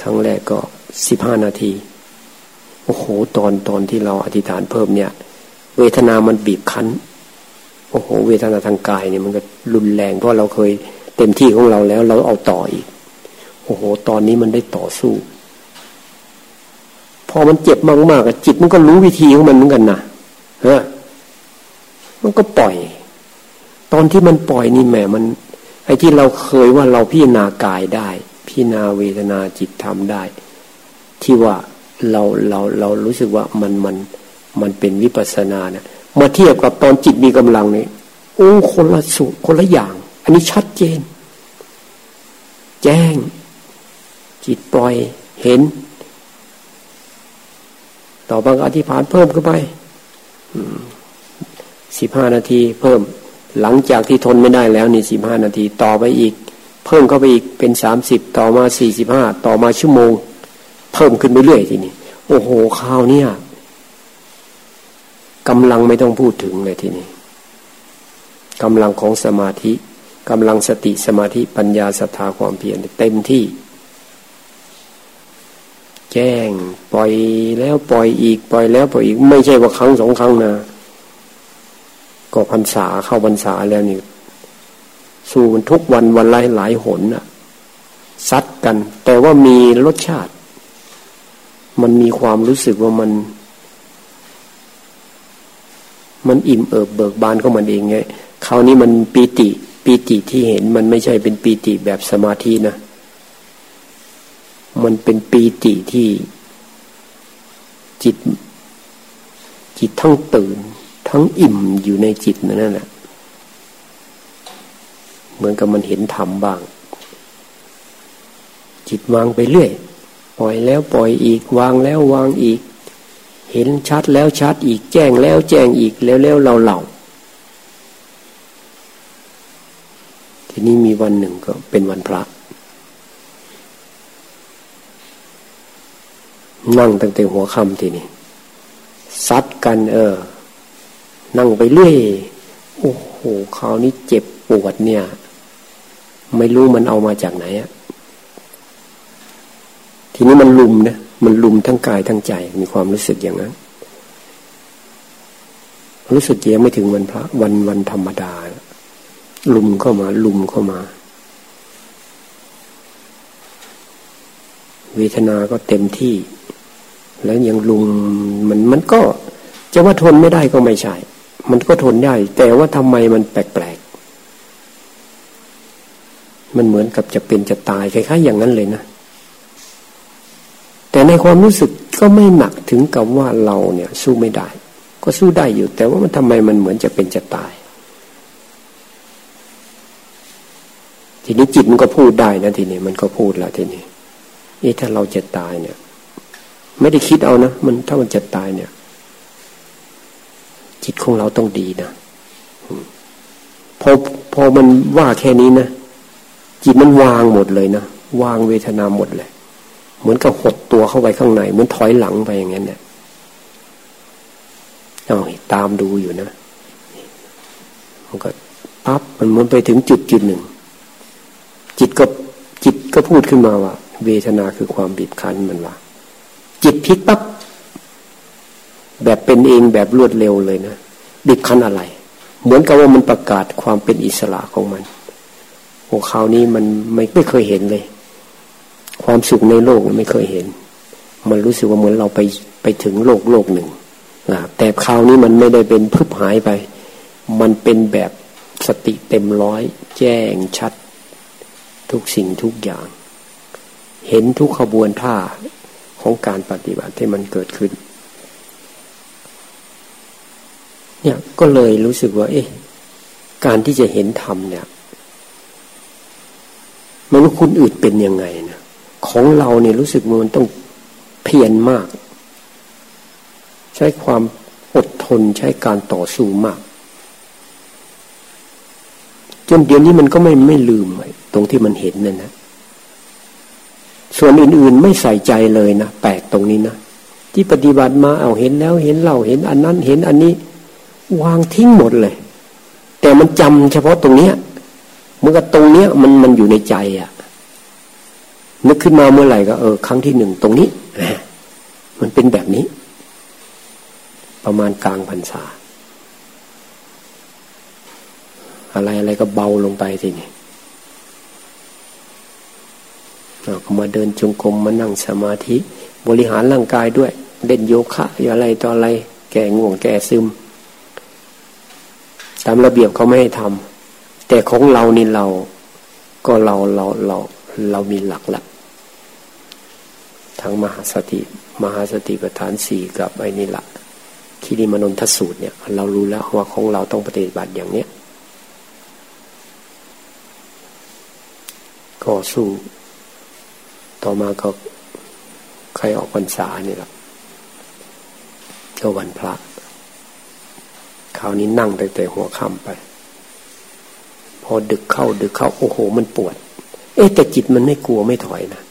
ครั้งแรกก็สิบห้านาที โอ้โห ตอนตอนที่เราอธิษฐานเพิ่มเนี่ย เวทนามันบีบคั้น โอ้โห เวทนาทางกายเนี่ยมันก็รุนแรงเพราะเราเคยเต็มที่ของเราแล้วเราเอาต่ออีก โอ้โห ตอนนี้มันได้ต่อสู้ พอมันเจ็บมากๆจิตมันก็รู้วิธีของมันเหมือนกันนะฮะมันก็ปล่อย ตอนที่มันปล่อยนี่แหมมันไอ้ที่เราเคยว่าเราพิจารณากายได้ พิจารณาเวทนาจิตทำได้ ที่ว่าเราเราเรารู้สึกว่ามันมันมันเป็นวิปัสสนาเนี่ยมาเทียบกับตอนจิตมีกำลังเนี่ยโอ้คนละสุคนละอย่าง อันนี้ชัดเจน แจ้ง จิตปล่อยเห็น ต่อบางอธิพานเพิ่มขึ้นไปสิบห้านาทีเพิ่ม หลังจากที่ทนไม่ได้แล้วนี่สิบห้านาทีต่อไปอีก เพิ่มเข้าไปอีกเป็นสามสิบต่อมาสี่สิบห้าต่อมาชั่วโมง เพิ่มขึ้นไปเรื่อยทีนี้โอ้โหข้าวเนี่ยกำลังไม่ต้องพูดถึงเลยทีนี้กำลังของสมาธิกำลังสติสมาธิปัญญาศรัทธาความเพียรเต็มที่ แจ้ง ปล่อยแล้วปล่อยอีก ปล่อยแล้วปล่อยอีก ไม่ใช่ว่าครั้งสองครั้งนะก็พรรษาเข้าพรรษาแล้วนี่สู้มันทุกวันวันหลายหลายหนน่ะซัดกัน แต่ว่ามีรสชาติ มันมีความรู้สึกว่ามัน มันอิ่มเอิบเบิกบานของมันเองไงคราวนี้มันปีติปีติที่เห็นมันไม่ใช่เป็นปีติแบบสมาธินะ มันเป็นปีติที่จิต จิตทั้งตื่น ทั้งอิ่มอยู่ในจิตนั่นแหละเหมือนกับมันเห็นธรรมบ้าง จิตวางไปเรื่อย ปล่อยแล้วปล่อยอีก วางแล้ววางอีก เห็นชัดแล้วชัดอีก แจ้งแล้วแจ้งอีกแล้วแล้วเราเหล่าทีนี้มีวันหนึ่งก็เป็นวันพระ นั่งตั้งแต่หัวค่ำทีนี้ซัดกันเออ นั่งไปเรื่อย โอ้โหคราวนี้เจ็บปวดเนี่ย ไม่รู้มันเอามาจากไหนอะทีนี้มันลุมนะมันลุมทั้งกายทั้งใจ มีความรู้สึกอย่างนั้นรู้สึกยังไม่ถึงวันพระวันวันธรรมดา ลุมเข้ามา ลุมเข้ามา เวทนาก็เต็มที่ แล้วยังลุมมันมันก็จะว่าทนไม่ได้ก็ไม่ใช่ มันก็ทนได้ แต่ว่าทำไมมันแปลกๆ มันเหมือนกับจะเป็นจะตายคล้ายๆอย่างนั้นเลยนะ แต่ในความรู้สึกก็ไม่หนักถึงกับว่าเราเนี่ย สู้ไม่ได้ ก็สู้ได้อยู่ แต่ว่ามันทำไมมันเหมือนจะเป็นจะตาย ทีนี้จิตมันก็พูดได้นะทีนี้มันก็พูดแล้วทีนี้นี่ถ้าเราจะตายเนี่ย ไม่ได้คิดเอานะ มันถ้ามันจะตายเนี่ย จิตของเราต้องดีนะพอพอมันว่าแค่นี้นะจิตมันวางหมดเลยนะวางเวทนาหมดเลย เหมือนกับหดตัวเข้าไปข้างใน เหมือนถอยหลังไปอย่างนั้นเนี่ยเอาตามดูอยู่นะมันก็ปั๊บมันมันไปถึงจุดจุดหนึ่ง จิตก็จิตก็พูดขึ้นมาว่า เวทนาคือความบีบคั้นมันว่า จิตพลิกปั๊บแบบเป็นเองแบบรวดเร็วเลยนะบีบคั้นอะไร เหมือนกับว่ามันประกาศความเป็นอิสระของมันโอ้คราวนี้มันไม่ไม่เคยเห็นเลย ความสุขในโลกไม่เคยเห็น มันรู้สึกว่าเหมือนเราไปไปถึงโลกโลกหนึ่งแต่คราวนี้มันไม่ได้เป็นพึบหายไป มันเป็นแบบสติเต็มร้อย แจ้งชัด ทุกสิ่งทุกอย่าง เห็นทุกขบวนท่า ของการปฏิบัติที่มันเกิดขึ้น เนี่ยก็เลยรู้สึกว่า เอ๊ะ การที่จะเห็นธรรมเนี่ยมันคุณอื่นเป็นยังไงนะของเราเนี่ยรู้สึกมันต้องเพียรมาก ใช้ความอดทนใช้การต่อสู้มาก จนเดี๋ยวนี้มันก็ไม่ไม่ลืมตรงที่มันเห็นนั่นนะ ส่วนอื่นๆ ไม่ใส่ใจเลยนะแปลกตรงนี้นะที่ปฏิบัติมาเอาเห็นแล้วเห็นเราเห็นอันนั้นเห็นอันนี้ วางทิ้งหมดเลย แต่มันจำเฉพาะตรงเนี้ยเมื่อกับตรงเนี้ยมันมันอยู่ในใจอะ่ะนึกขึ้นมาเมื่อไหร่ก็เออครั้งที่หนึ่งตรงนี้มันเป็นแบบนี้ ประมาณกลางพรรษา อะไรอะไรก็เบาลงไปทีนี้เราก็ มาเดินจงกรมมานั่งสมาธิ บริหารร่างกายด้วยเล่นโยคะอย่อะไรต่ออะไร แก่ง่วงแก่ซึม ตามระเบียบเขาไม่ให้ทำแต่ของเรานี่เราก็เราเราเราเรามีหลักละทั้งมหาสติ มหาสติปัฏฐานสี่กับไอ้นี่ละคิริมนนทสูตรเนี่ย เรารู้แล้วว่าของเราต้องปฏิบัติอย่างเนี้ยก็สู้ ต่อมาก็ใครออกพรรษานี่แหละก็วันพระคราวนี้นั่งแต่แต่หัวค่ำไป พอดึกเข้าดึกเข้าโอ้โห มันปวด เอ๊แต่จิตมันไม่กลัวไม่ถอยนะ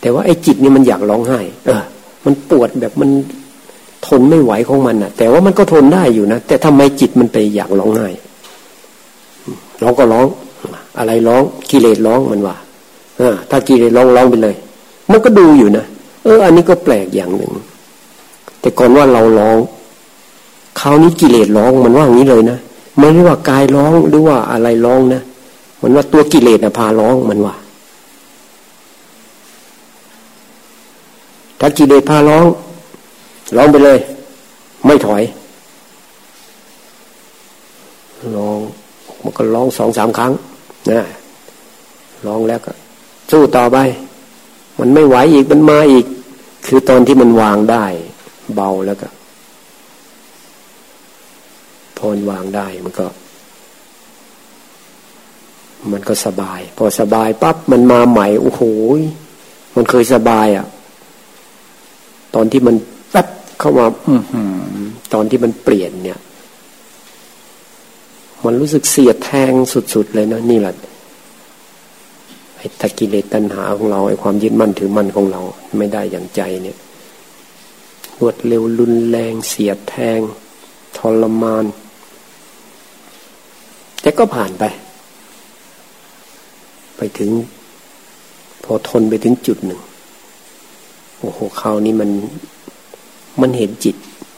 แต่ว่าไอ้จิตนี่มันอยากร้องไห้ เออ มันปวดแบบมันทนไม่ไหวของมันอะ แต่ว่ามันก็ทนได้อยู่นะแต่ทำไมจิตมันไปอยากร้องไห้ร้องก็ร้อง อะไรร้องกิเลสร้องมันว่า อถ้ากิเลสร้องร้องไปเลย มันก็ดูอยู่นะเออ อันนี้ก็แปลกอย่างหนึ่ง แต่ก่อนว่าเราร้องคราวนี้กิเลสร้องมันว่าอย่างนี้เลยนะไม่ได้ว่ากายร้องหรือว่าอะไรร้องนะมันว่าตัวกิเลสพาร้องมันว่า ถ้ากิเลสพาร้องร้องไปเลย ไม่ถอยร้องมันก็ร้องสองสามครั้งนะร้องแล้วก็ สู้ต่อไป มันไม่ไหวอีกมันมาอีก คือตอนที่มันวางได้ เบาแล้วก็พอวางได้มันก็ มันก็สบาย พอสบายปั๊บมันมาใหม่โอ้โหมันเคยสบายอะ่ะ ตอนที่มันแป๊บเข้ามาอืตอนที่มันเปลี่ยนเนี่ย มันรู้สึกเสียดแทงสุดๆเลยนะนี่แหละ ไอ้ตะกิเลสตัณหาของเราไอ้ความยึดมั่นถือมั่นของเรา ไม่ได้อย่างใจเนี่ยรวดเร็วรุนแรงเสียดแทง ทรมาน แต่ก็ผ่านไป ไปถึง พอทนไปถึงจุดหนึ่ง โอ้โหคราวนี้มันมันเห็นจิต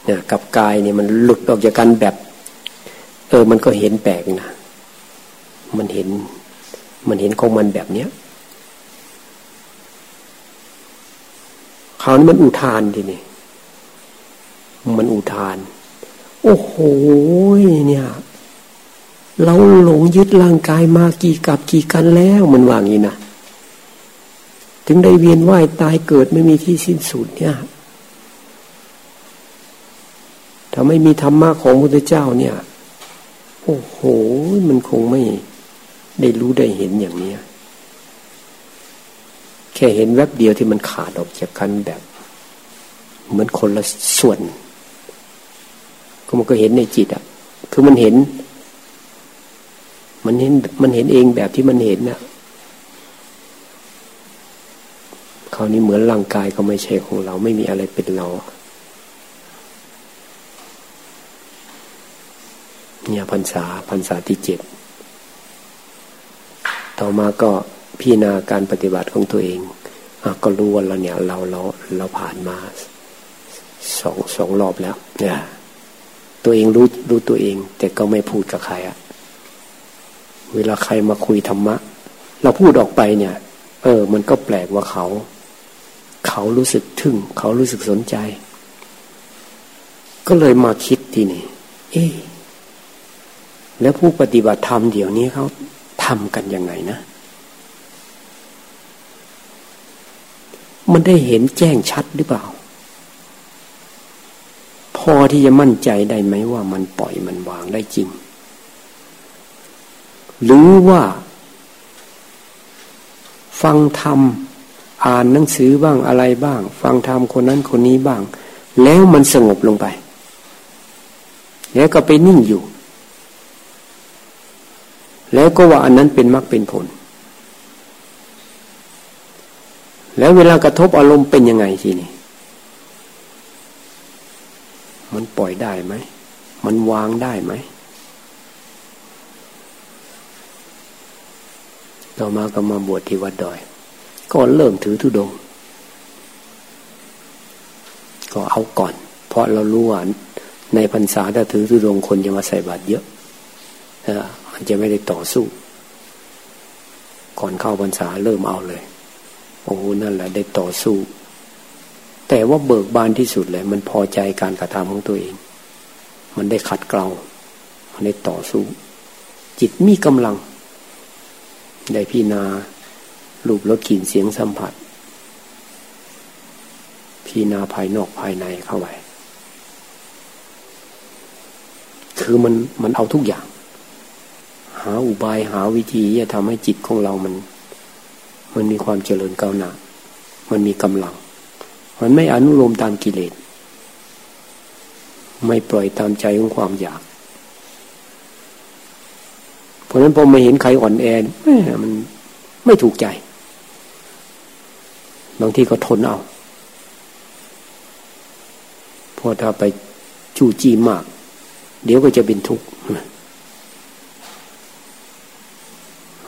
นะกับกายเนี่ยมันหลุดออกจากกันแบบ เออ มันก็เห็นแปลกนะ มันเห็น มันเห็นของมันแบบเนี้ยคราวนี้มันอุทานทีนี่มันอุทาน โอ้โหเนี่ย เราหลงยึดร่างกายมากี่กับกี่กันแล้วมันว่างี้นะถึงได้เวียนว่ายตายเกิดไม่มีที่สิ้นสุดเนี่ยถ้าไม่มีธรรมะของพระพุทธเจ้าเนี่ย โอ้โห มันคงไม่ ได้รู้ได้เห็นอย่างนี้แค่เห็นแวบเดียวที่มันขาดออกจากกันแบบ เหมือนคนละส่วน ก็มันก็เห็นในจิตอะ คือมันเห็น มันเห็นมันเห็นเองแบบที่มันเห็นน่ะคราวนี้เหมือนร่างกายก็ไม่ใช่ของเราไม่มีอะไรเป็นเราเนี่ยพรรษาพรรษาที่เจ็ด ต่อมาก็พิจารณาการปฏิบัติของตัวเองอก็รู้ว่าเราเนี่ยเราเราเราผ่านมาสองสองรอบแล้วเนี่ยตัวเองรู้รู้ตัวเอง แต่ก็ไม่พูดกับใครอะเวลาใครมาคุยธรรมะ เราพูดออกไปเนี่ย เออ มันก็แปลกว่าเขา เขารู้สึกทึ่ง เขารู้สึกสนใจ ก็เลยมาคิดทีนี่เอ๊แล้วผู้ปฏิบัติธรรมเดี๋ยวนี้เขา ทำกันยังไงนะ มันได้เห็นแจ้งชัดหรือเปล่า พอที่จะมั่นใจได้ไหมว่ามันปล่อยมันวางได้จริง หรือว่า ฟังธรรมอ่านหนังสือบ้างอะไรบ้าง ฟังธรรมคนนั้นคนนี้บ้าง แล้วมันสงบลงไป แล้วก็ไปนิ่งอยู่ แล้วก็ว่าอันนั้นเป็นมรรคเป็นผล แล้วเวลากระทบอารมณ์เป็นยังไงทีนี้มันปล่อยได้ไหม มันวางได้ไหม ต่อมาก็มาบวชที่วัดดอย ก็เริ่มถือธุดง ก็เอาก่อน เพราะเรารู้ว่าในพรรษาถ้าถือธุดงคนจะมาใส่บาตรเยอะ จะไม่ได้ต่อสู้ ก่อนเข้าพรรษาเริ่มเอาเลย โอ้นั่นแหละได้ต่อสู้ แต่ว่าเบิกบานที่สุดเลย มันพอใจการกระทำของตัวเอง มันได้ขัดเกลามันได้ต่อสู้ จิตมีกำลัง ได้พินารูปรสกลิ่นเสียงสัมผัสพินาภายนอกภายในเข้าไปคือมันมันเอาทุกอย่างาอุบายหาวิธีที่จะทำให้จิตของเรามัน มันมีความเจริญก้าวหน้า มันมีกำลัง มันไม่อนุโลมตามกิเลส ไม่ปล่อยตามใจของความอยาก เพราะนั้นพอมาเห็นใครอ่อนแอมันไม่ถูกใจ บางทีก็ทนเอาพราะถ้าไปจู้จี้มาก เดี๋ยวก็จะเป็นทุกข์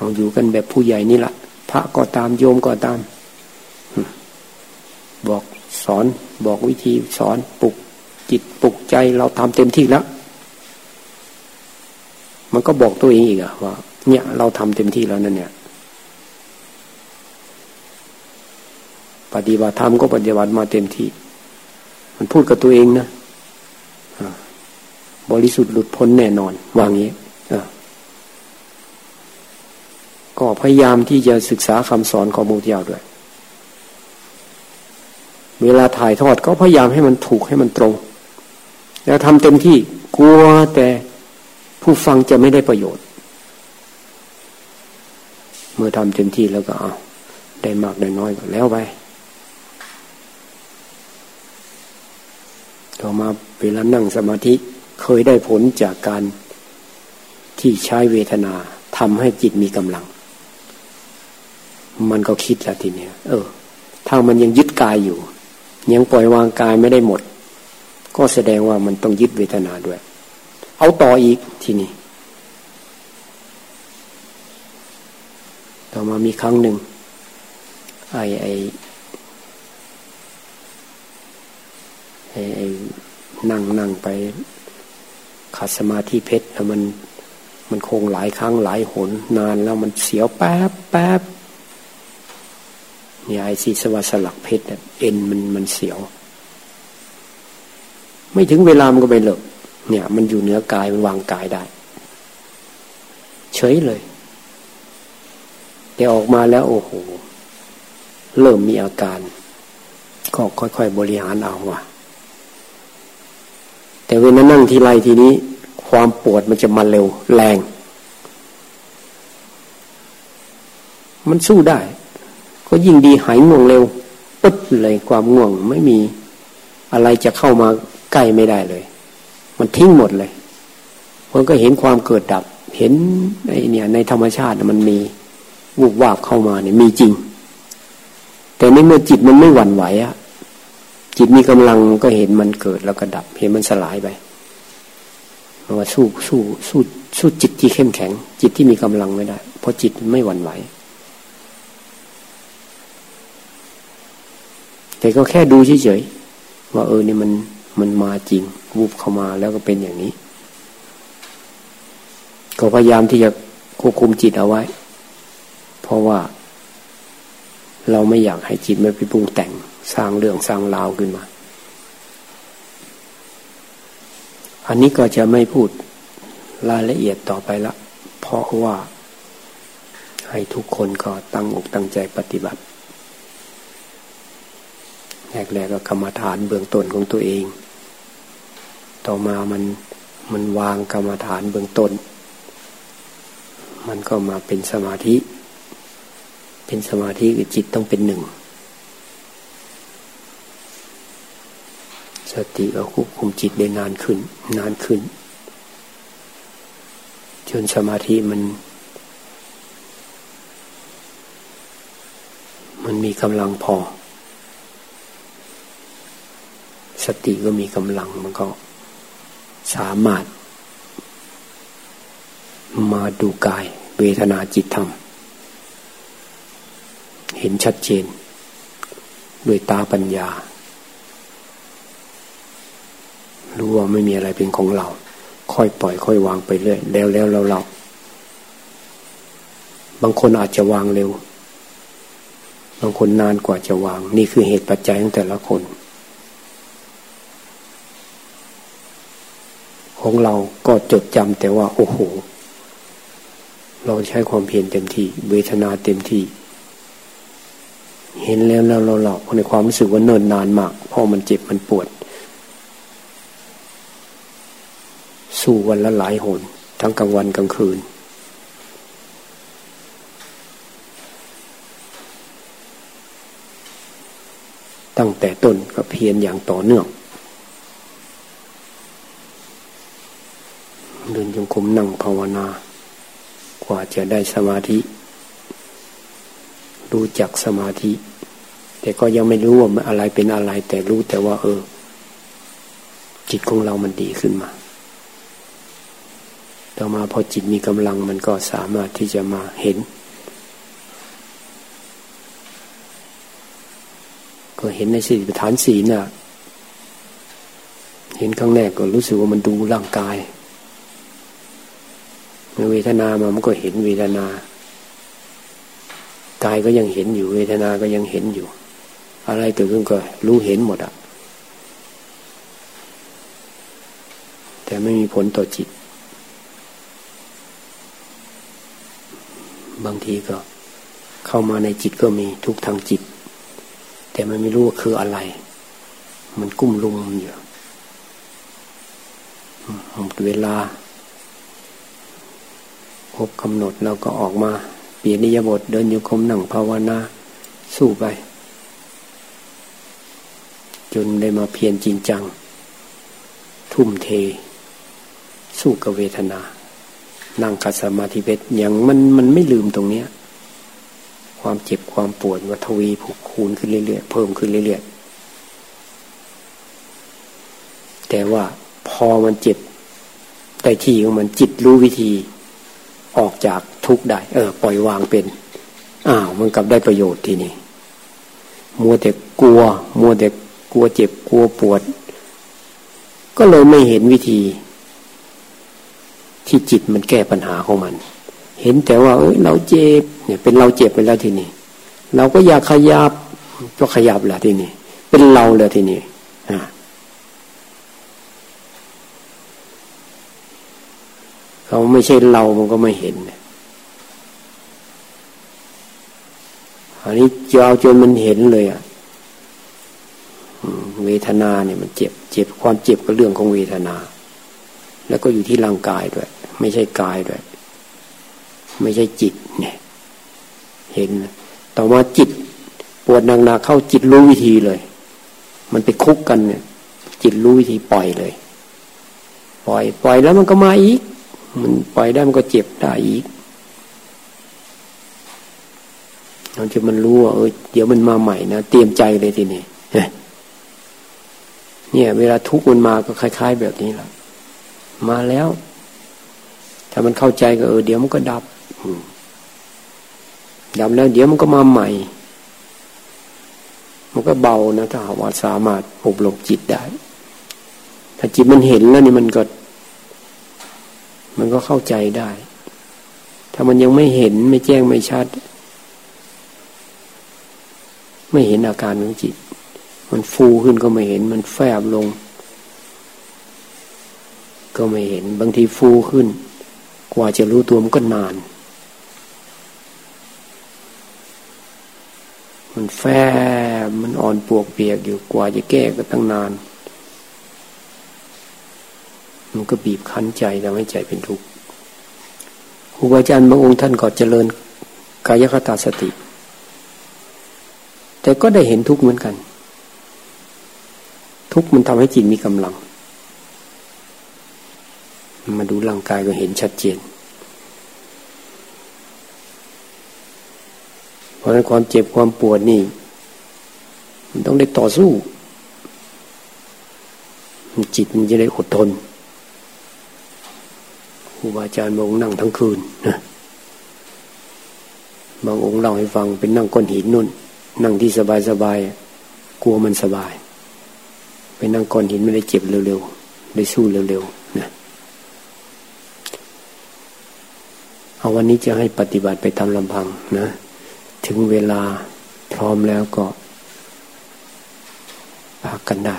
เราอยู่กันแบบผู้ใหญ่นี่แหละพระก็ตามโยมก็ตาม บอกสอนบอกวิธีสอนปลุกจิตปลุกใจเราทำเต็มที่แล้ว มันก็บอกตัวเองอีกอะว่า เนี่ยเราทำเต็มที่แล้วนั่นเนี่ยปฏิบัติธรรมก็ปฏิบัติมาเต็มที่ มันพูดกับตัวเองนะ บริสุทธิ์หลุดพ้นแน่นอน วางอย่างนี้ ก็พยายามที่จะศึกษาคำสอนของมุทยาด้วย เวลาถ่ายทอดก็พยายามให้มันถูกให้มันตรง แล้วทำเต็มที่กลัวแต่ผู้ฟังจะไม่ได้ประโยชน์ เมื่อทำเต็มที่แล้วก็เอาได้มากได้น้อยก็แล้วไปต่อมาเวลานั่งสมาธิเคยได้ผลจากการที่ใช้เวทนาทำให้จิตมีกำลัง มันก็คิดแล้วทีเนี้ยเออ ถ้ามันยังยึดกายอยู่ ยังปล่อยวางกายไม่ได้หมด ก็แสดงว่ามันต้องยึดเวทนาด้วย เอาต่ออีกทีนี้ ต่อมามีครั้งหนึ่งไอ้ไอ้ไอ้ไอนั่งนั่งไปขัดสมาธิเพชรแล้วมันมันคงหลายครั้งหลายหนนานแล้วมันเสียวแป๊บแป๊บ เนี่ยไอ้สีสวัสลักเพชรเอ็นมันมันเสียว ไม่ถึงเวลามันก็ไปเลิกเนี่ย มันอยู่เหนือกายมันวางกายได้ เฉยเลยแต่ออกมาแล้วโอ้โห เริ่มมีอาการ ก็ค่อยๆบริหารเอาว่ะ แต่เวลานั่งทีไรทีนี้ ความปวดมันจะมาเร็วแรง มันสู้ได้ ก็ยิ่งดีหายง่วงเร็วปึ๊บเลยความง่วงไม่มีอะไรจะเข้ามาใกล้ไม่ได้เลย มันทิ้งหมดเลยมันก็เห็นความเกิดดับ เห็นไอเนี่ย ในธรรมชาติมันมีวูบวาบเข้ามาเนี่ยมีจริง แต่ในเมื่อจิตมันไม่หวั่นไหวอะจิตมีกำลังก็เห็นมันเกิดแล้วก็ดับ เห็นมันสลายไปว่าสู้สู้สู้สู้จิตที่เข้มแข็ง จิตที่มีกำลังไม่ได้ เพราะจิตไม่หวั่นไหว แต่ก็แค่ดูเฉยๆว่าเออเนี่ยมันมันมาจริงวูบเข้ามาแล้วก็เป็นอย่างนี้ ก็พยายามที่จะควบคุมจิตเอาไว้ เพราะว่า เราไม่อยากให้จิตมันไปปรุงแต่งสร้างเรื่องสร้างราวขึ้นมา อันนี้ก็จะไม่พูดรายละเอียดต่อไปละ เพราะว่าให้ทุกคนก็ตั้งอกตั้งใจปฏิบัติ แรกๆก็กรรมฐานเบื้องต้นของตัวเอง ต่อมามันมันวางกรรมฐานเบื้องต้น มันก็มาเป็นสมาธิ เป็นสมาธิคือจิตต้องเป็นหนึ่ง สติก็ควบคุมจิตได้นานขึ้น นานขึ้น จนสมาธิมัน มันมีกำลังพอ สติก็มีกำลังมันก็สามารถ มาดูกาย เวทนาจิตธรรม เห็นชัดเจน ด้วยตาปัญญา รู้ว่าไม่มีอะไรเป็นของเรา ค่อยปล่อย ค่อยวางไปเรื่อย แล้วแล้วเราเราบางคนอาจจะวางเร็ว บางคนนานกว่าจะวาง นี่คือเหตุปัจจัยของแต่ละคน ของเราก็จดจำแต่ว่า โอ้โห เราใช้ความเพียรเต็มที่ เวทนาเต็มที่ เห็นแล้วแล้วเราเราในความรู้สึกว่าเนิ่นนานมากเพราะมันเจ็บมันปวด สู้วันละหลายหน ทั้งกลางวันกลางคืน ตั้งแต่ต้นก็เพียรอย่างต่อเนื่อง เดินจงกรมนั่งภาวนากว่าจะได้สมาธิ รู้จักสมาธิ แต่ก็ยังไม่รู้ว่าอะไรเป็นอะไร แต่รู้แต่ว่า เออ จิตของเรามันดีขึ้นมา ต่อมาพอจิตมีกำลังมันก็สามารถที่จะมาเห็น ก็เห็นในสี่ฐานสีน่ะเห็นครั้งแรกก็รู้สึกว่ามันดูร่างกาย เมื่อเวทนามามันก็เห็นเวทนากายก็ยังเห็นอยู่ เวทนาก็ยังเห็นอยู่ อะไรเกิดขึ้นก็รู้เห็นหมดอะแต่ไม่มีผลต่อจิต บางทีก็เข้ามาในจิตก็มีทุกทางจิต แต่มันไม่รู้ว่าคืออะไร มันกุ้มลุมอยู่หมดเวลา บกำหนดเราก็ออกมาเปลี่ยนนิยบทเดินอยู่คมหนังภาวนาสู้ไป จนได้มาเพียรจริงจัง ทุ่มเท สู้กับเวทนา นั่งคัสมาธิเพชรอย่างมันมันไม่ลืมตรงเนี้ย ความเจ็บความปวดมัทวีผูกคูณขึ้นเรื่อยๆเพิ่มขึ้นเรื่อยๆแต่ว่าพอมันเจ็บแต่ที่ของมันจิตรู้วิธี ออกจากทุกได้ เออ ปล่อยวางเป็น อ้าวมันกลับได้ประโยชน์ทีนี้มัวแต่กลัว มัวแต่กลัวเจ็บกลัวปวด ก็เลยไม่เห็นวิธี ที่จิตมันแก้ปัญหาของมัน เห็นแต่ว่า เอ้ยเราเจ็บเนี่ย เป็นเราเจ็บไปแล้วทีนี้เราก็อยากขยับก็ขยับแหละทีนี้เป็นเราแล้วทีนี้อ่า เขาไม่ใช่เรามันก็ไม่เห็นอันนี้ยาวจนมันเห็นเลยอะเวทนาเนี่ยมันเจ็บ เจ็บความเจ็บก็เรื่องของเวทนา แล้วก็อยู่ที่ร่างกายด้วย ไม่ใช่กายด้วย ไม่ใช่จิตเนี่ย เห็น ต่อมาจิต ปวดหนักๆเข้าจิตรู้วิธีเลย มันไปคุกกันเนี่ย จิตรู้วิธีปล่อยเลย ปล่อย ปล่อยแล้วมันก็มาอีก มันปล่อยได้มันก็เจ็บได้อีกเราจะมันรู้ว่าเออเดี๋ยวมันมาใหม่นะเตรียมใจเลยทีนี้เนี่ย เวลาทุกข์มันมาก็คล้าย ๆ แบบนี้แหละมาแล้ว ถ้ามันเข้าใจก็เออเดี๋ยวมันก็ดับดับแล้ว เดี๋ยวมันก็มาใหม่ มันก็เบานะถ้าหากว่าสามารถอบรมจิตได้ ถ้าจิตมันเห็นแล้วนี่มันก็ มันก็เข้าใจได้ ถ้ามันยังไม่เห็นไม่แจ้งไม่ชัด ไม่เห็นอาการของจิต มันฟูขึ้นก็ไม่เห็น มันแฟบลง ก็ไม่เห็น บางทีฟูขึ้น กว่าจะรู้ตัวมันก็นาน มันแฟบมันอ่อนปวกเปียกอยู่กว่าจะแก้ก็ตั้งนาน มันก็บีบคั้นใจทำให้ใจเป็นทุกข์ครูบาอาจารย์บางองค์ท่านก็เจริญกายคตาสติ แต่ก็ได้เห็นทุกข์เหมือนกัน ทุกข์มันทำให้จิตมีกำลัง มาดูร่างกายก็เห็นชัดเจน เพราะนั้นความเจ็บความปวดนี่มันต้องได้ต่อสู้ จิตมันจะได้อดทน ครูบาอาจารย์บางองค์นั่งทั้งคืนนะบางองค์เล่าให้ฟังเป็นนั่งก้อนหินนุ่น นั่งที่สบายสบายกลัวมันสบาย ไปนั่งก้อนหินไม่ได้เจ็บเร็วๆได้สู้เร็วๆนะเอาวันนี้จะให้ปฏิบัติไปตามลำพังนะ ถึงเวลาพร้อมแล้วก็พักกันได้